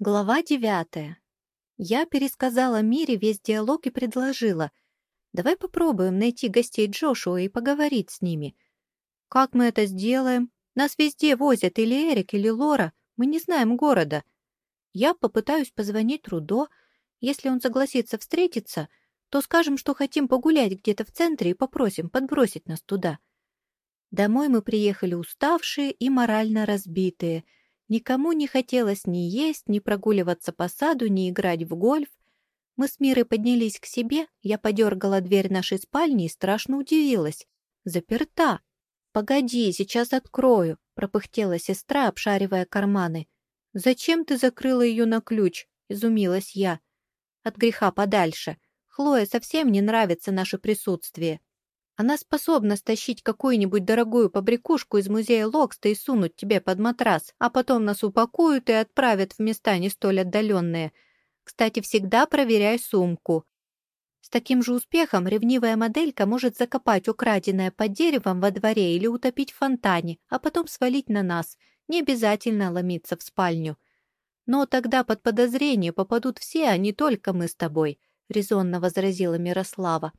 Глава девятая. Я пересказала Мире весь диалог и предложила. Давай попробуем найти гостей Джошуа и поговорить с ними. Как мы это сделаем? Нас везде возят или Эрик, или Лора. Мы не знаем города. Я попытаюсь позвонить Рудо. Если он согласится встретиться, то скажем, что хотим погулять где-то в центре и попросим подбросить нас туда. Домой мы приехали уставшие и морально разбитые — Никому не хотелось ни есть, ни прогуливаться по саду, ни играть в гольф. Мы с Мирой поднялись к себе, я подергала дверь нашей спальни и страшно удивилась. Заперта. «Погоди, сейчас открою», — пропыхтела сестра, обшаривая карманы. «Зачем ты закрыла ее на ключ?» — изумилась я. «От греха подальше. Хлое совсем не нравится наше присутствие. Она способна стащить какую-нибудь дорогую побрякушку из музея Локста и сунуть тебе под матрас, а потом нас упакуют и отправят в места не столь отдаленные. Кстати, всегда проверяй сумку. С таким же успехом ревнивая моделька может закопать украденное под деревом во дворе или утопить в фонтане, а потом свалить на нас. Не обязательно ломиться в спальню. Но тогда под подозрение попадут все, а не только мы с тобой, — резонно возразила Мирослава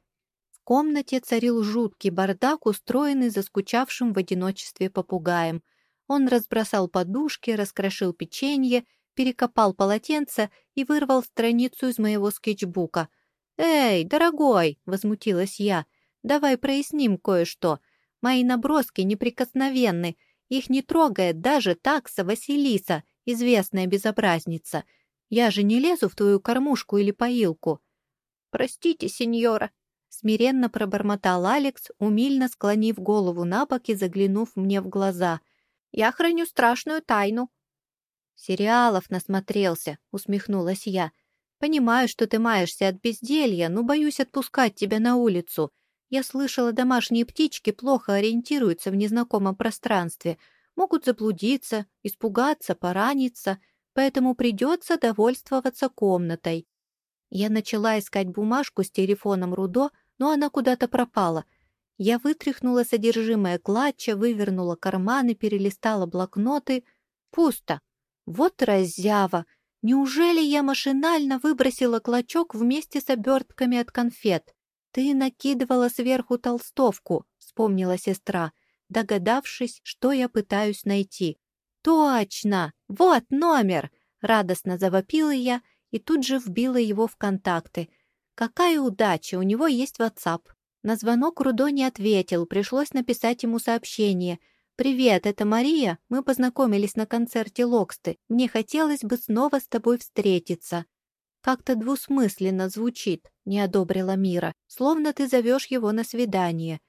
комнате царил жуткий бардак, устроенный заскучавшим в одиночестве попугаем. Он разбросал подушки, раскрошил печенье, перекопал полотенце и вырвал страницу из моего скетчбука. «Эй, дорогой!» — возмутилась я. «Давай проясним кое-что. Мои наброски неприкосновенны. Их не трогает даже такса Василиса, известная безобразница. Я же не лезу в твою кормушку или поилку». «Простите, сеньора», Смиренно пробормотал Алекс, умильно склонив голову на бок и заглянув мне в глаза. «Я храню страшную тайну». «Сериалов насмотрелся», — усмехнулась я. «Понимаю, что ты маешься от безделья, но боюсь отпускать тебя на улицу. Я слышала, домашние птички плохо ориентируются в незнакомом пространстве, могут заблудиться, испугаться, пораниться, поэтому придется довольствоваться комнатой. Я начала искать бумажку с телефоном Рудо, но она куда-то пропала. Я вытряхнула содержимое клатча, вывернула карманы, перелистала блокноты. Пусто. Вот раззява! Неужели я машинально выбросила клочок вместе с обертками от конфет? Ты накидывала сверху толстовку, вспомнила сестра, догадавшись, что я пытаюсь найти. Точно! Вот номер! Радостно завопила я и тут же вбила его в контакты. Какая удача, у него есть WhatsApp. На звонок Рудо не ответил, пришлось написать ему сообщение. «Привет, это Мария. Мы познакомились на концерте Локсты. Мне хотелось бы снова с тобой встретиться». «Как-то двусмысленно звучит», — не одобрила Мира, «словно ты зовешь его на свидание».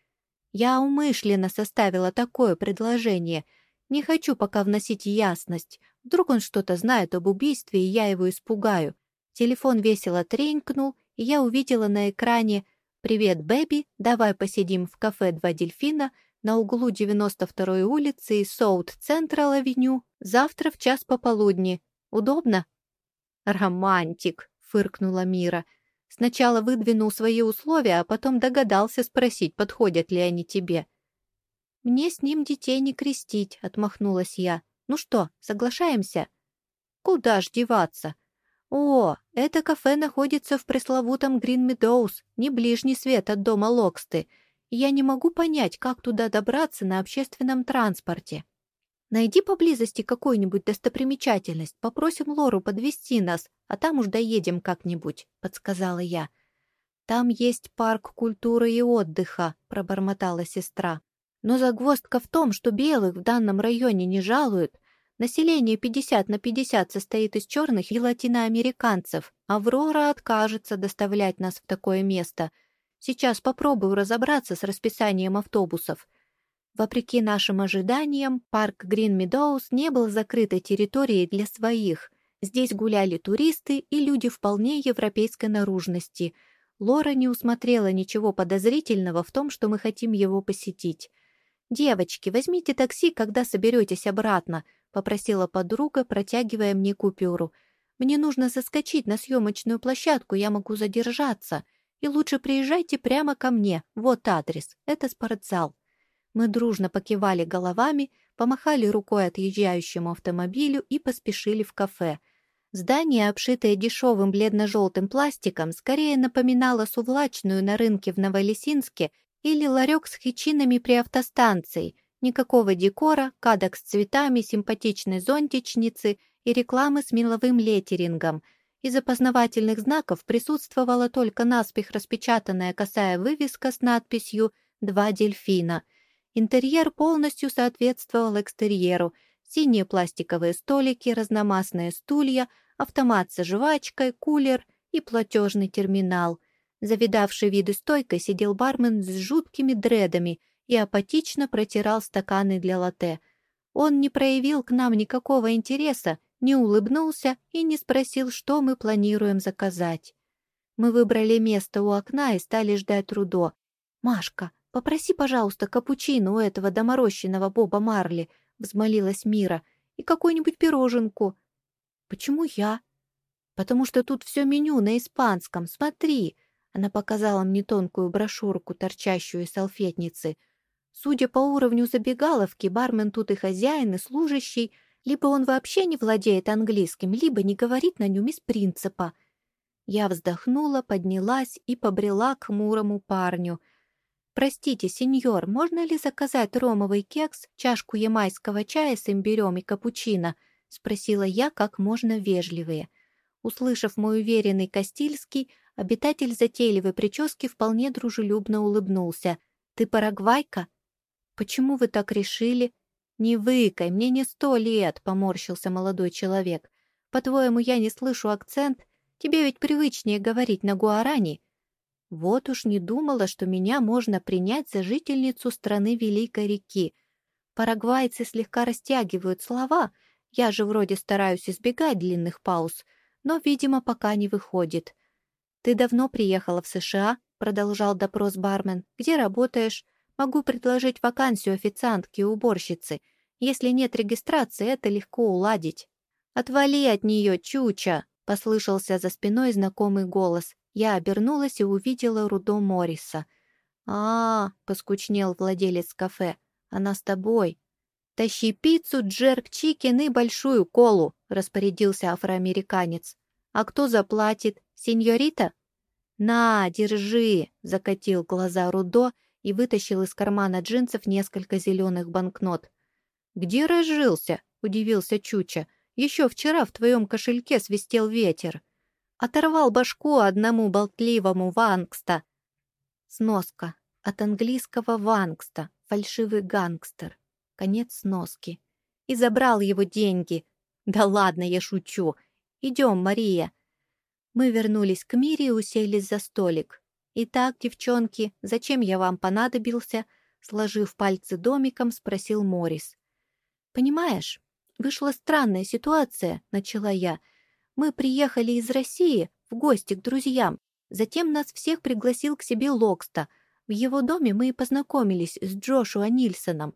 «Я умышленно составила такое предложение. Не хочу пока вносить ясность. Вдруг он что-то знает об убийстве, и я его испугаю. Телефон весело тренькнул, и я увидела на экране «Привет, Бэби, давай посидим в кафе «Два дельфина» на углу 92-й улицы и Соут Централ Авеню завтра в час пополудни. Удобно?» «Романтик», — фыркнула Мира. «Сначала выдвинул свои условия, а потом догадался спросить, подходят ли они тебе». «Мне с ним детей не крестить», — отмахнулась я. Ну что, соглашаемся? Куда ж деваться? О, это кафе находится в пресловутом Грин Медоуз, не ближний свет от дома Локсты. я не могу понять, как туда добраться на общественном транспорте. Найди поблизости какую-нибудь достопримечательность, попросим Лору подвести нас, а там уж доедем как-нибудь», — подсказала я. «Там есть парк культуры и отдыха», — пробормотала сестра. Но загвоздка в том, что белых в данном районе не жалуют. Население 50 на 50 состоит из черных и латиноамериканцев. Аврора откажется доставлять нас в такое место. Сейчас попробую разобраться с расписанием автобусов. Вопреки нашим ожиданиям, парк Грин Медоуз не был закрытой территорией для своих. Здесь гуляли туристы и люди вполне европейской наружности. Лора не усмотрела ничего подозрительного в том, что мы хотим его посетить. «Девочки, возьмите такси, когда соберетесь обратно», — попросила подруга, протягивая мне купюру. «Мне нужно заскочить на съемочную площадку, я могу задержаться. И лучше приезжайте прямо ко мне, вот адрес, это спортзал». Мы дружно покивали головами, помахали рукой отъезжающему автомобилю и поспешили в кафе. Здание, обшитое дешевым бледно-желтым пластиком, скорее напоминало сувлачную на рынке в Новолесинске или ларек с хичинами при автостанции. Никакого декора, кадок с цветами, симпатичной зонтичницы и рекламы с меловым летерингом. Из опознавательных знаков присутствовала только наспех распечатанная косая вывеска с надписью «Два дельфина». Интерьер полностью соответствовал экстерьеру. Синие пластиковые столики, разномастные стулья, автомат с жвачкой, кулер и платежный терминал. Завидавший виды стойкой сидел бармен с жуткими дредами и апатично протирал стаканы для латте. Он не проявил к нам никакого интереса, не улыбнулся и не спросил, что мы планируем заказать. Мы выбрали место у окна и стали ждать Рудо. «Машка, «Попроси, пожалуйста, капучино у этого доморощенного Боба Марли», — взмолилась Мира, «и какую-нибудь пироженку». «Почему я?» «Потому что тут все меню на испанском, смотри», — она показала мне тонкую брошюрку, торчащую из салфетницы. Судя по уровню забегаловки, бармен тут и хозяин, и служащий, либо он вообще не владеет английским, либо не говорит на нем из принципа. Я вздохнула, поднялась и побрела к хмурому парню — «Простите, сеньор, можно ли заказать ромовый кекс, чашку ямайского чая с имбирем и капучино?» — спросила я как можно вежливее. Услышав мой уверенный Кастильский, обитатель затейливой прически вполне дружелюбно улыбнулся. «Ты парагвайка?» «Почему вы так решили?» «Не выкай, мне не сто лет», — поморщился молодой человек. «По-твоему, я не слышу акцент? Тебе ведь привычнее говорить на гуарани». Вот уж не думала, что меня можно принять за жительницу страны Великой реки. Парагвайцы слегка растягивают слова, я же вроде стараюсь избегать длинных пауз, но, видимо, пока не выходит. «Ты давно приехала в США?» — продолжал допрос бармен. «Где работаешь? Могу предложить вакансию официантки уборщицы. Если нет регистрации, это легко уладить». «Отвали от нее, чуча!» — послышался за спиной знакомый голос. Я обернулась и увидела Рудо Морриса. а, -а, -а поскучнел владелец кафе. «Она с тобой». «Тащи пиццу, джерк, чикен и большую колу», — распорядился афроамериканец. «А кто заплатит? Сеньорита?» «На, держи!» — закатил глаза Рудо и вытащил из кармана джинсов несколько зеленых банкнот. «Где разжился?» — удивился Чуча. «Еще вчера в твоем кошельке свистел ветер». Оторвал башку одному болтливому вангста. Сноска. От английского вангста. Фальшивый гангстер. Конец сноски. И забрал его деньги. Да ладно, я шучу. Идем, Мария. Мы вернулись к Мире и уселись за столик. «Итак, девчонки, зачем я вам понадобился?» Сложив пальцы домиком, спросил Морис. «Понимаешь, вышла странная ситуация», — начала я. Мы приехали из России в гости к друзьям. Затем нас всех пригласил к себе Локста. В его доме мы и познакомились с Джошуа Нильсоном.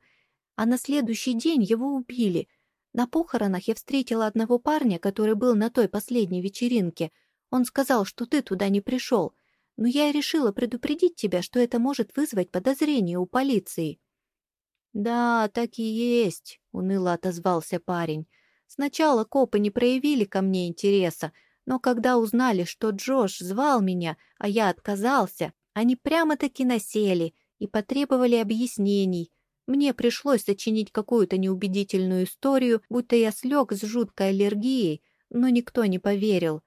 А на следующий день его убили. На похоронах я встретила одного парня, который был на той последней вечеринке. Он сказал, что ты туда не пришел. Но я решила предупредить тебя, что это может вызвать подозрение у полиции. «Да, так и есть», — уныло отозвался парень. Сначала копы не проявили ко мне интереса, но когда узнали, что Джош звал меня, а я отказался, они прямо-таки насели и потребовали объяснений. Мне пришлось сочинить какую-то неубедительную историю, будто я слег с жуткой аллергией, но никто не поверил.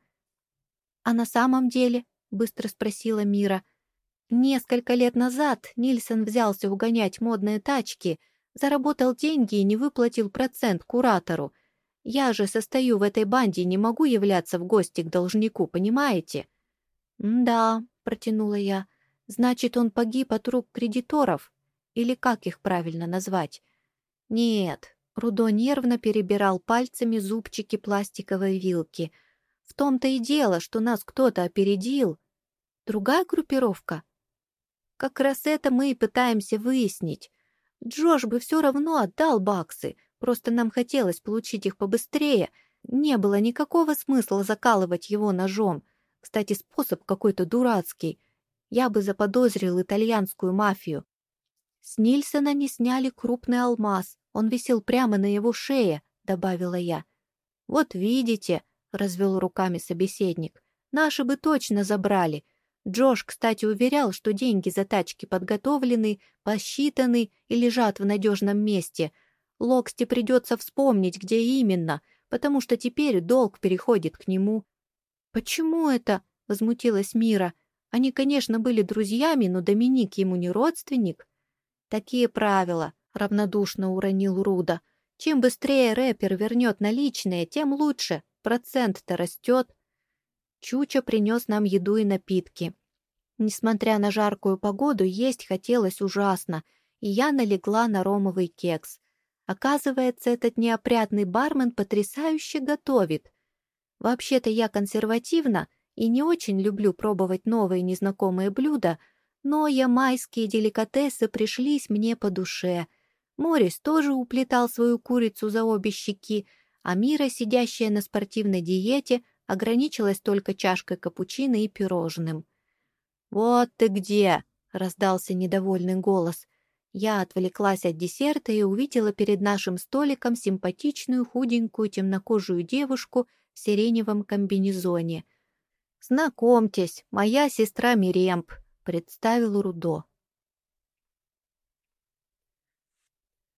«А на самом деле?» — быстро спросила Мира. «Несколько лет назад Нильсон взялся угонять модные тачки, заработал деньги и не выплатил процент куратору. Я же состою в этой банде и не могу являться в гости к должнику, понимаете?» «Да», — протянула я, — «значит, он погиб от рук кредиторов? Или как их правильно назвать?» «Нет», — Рудо нервно перебирал пальцами зубчики пластиковой вилки. «В том-то и дело, что нас кто-то опередил. Другая группировка?» «Как раз это мы и пытаемся выяснить. Джош бы все равно отдал баксы, Просто нам хотелось получить их побыстрее. Не было никакого смысла закалывать его ножом. Кстати, способ какой-то дурацкий. Я бы заподозрил итальянскую мафию. С Нильсона не сняли крупный алмаз. Он висел прямо на его шее, добавила я. Вот видите, развел руками собеседник. «Наши бы точно забрали. Джош, кстати, уверял, что деньги за тачки подготовлены, посчитаны и лежат в надежном месте. Локсти придется вспомнить, где именно, потому что теперь долг переходит к нему». «Почему это?» — возмутилась Мира. «Они, конечно, были друзьями, но Доминик ему не родственник». «Такие правила», — равнодушно уронил Руда. «Чем быстрее рэпер вернет наличные, тем лучше. Процент-то растет». Чуча принес нам еду и напитки. Несмотря на жаркую погоду, есть хотелось ужасно, и я налегла на ромовый кекс. Оказывается, этот неопрятный бармен потрясающе готовит. Вообще-то я консервативна и не очень люблю пробовать новые незнакомые блюда, но ямайские деликатесы пришлись мне по душе. Морис тоже уплетал свою курицу за обе щеки, а Мира, сидящая на спортивной диете, ограничилась только чашкой капучино и пирожным. «Вот ты где!» — раздался недовольный голос. Я отвлеклась от десерта и увидела перед нашим столиком симпатичную худенькую темнокожую девушку в сиреневом комбинезоне. «Знакомьтесь, моя сестра Миремп», — представил Рудо.